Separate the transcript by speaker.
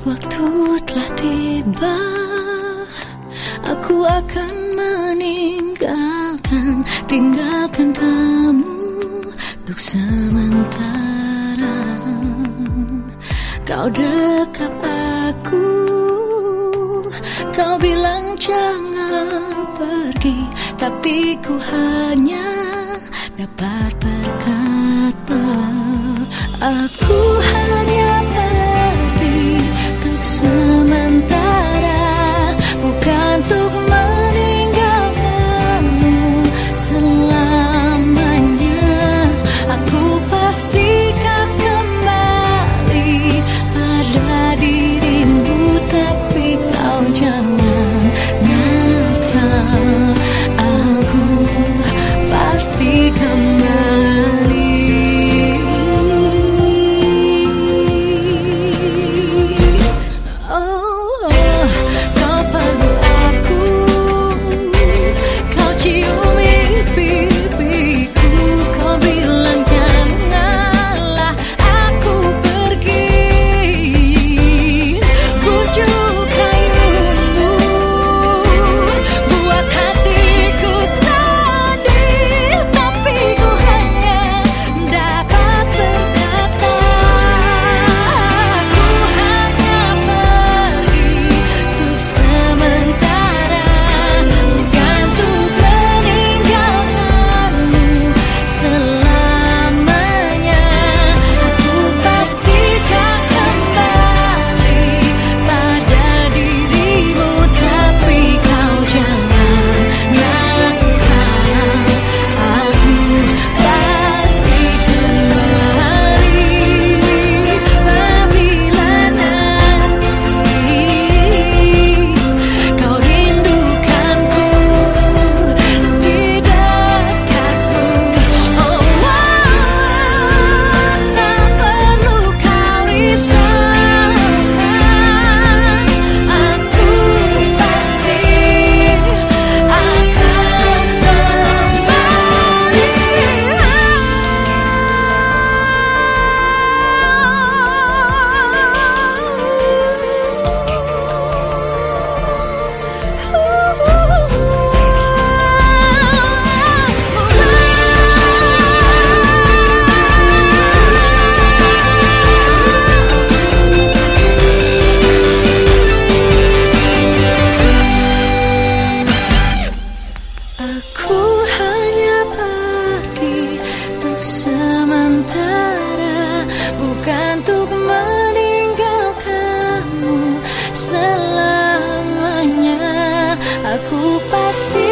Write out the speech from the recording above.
Speaker 1: Waktu telah tiba Aku akan meninggalkan Tinggalkan kamu Untuk sementara. Kau dekat aku Kau bilang jangan pergi Tapi ku hanya dapat berkata Aku selamanya aku pasti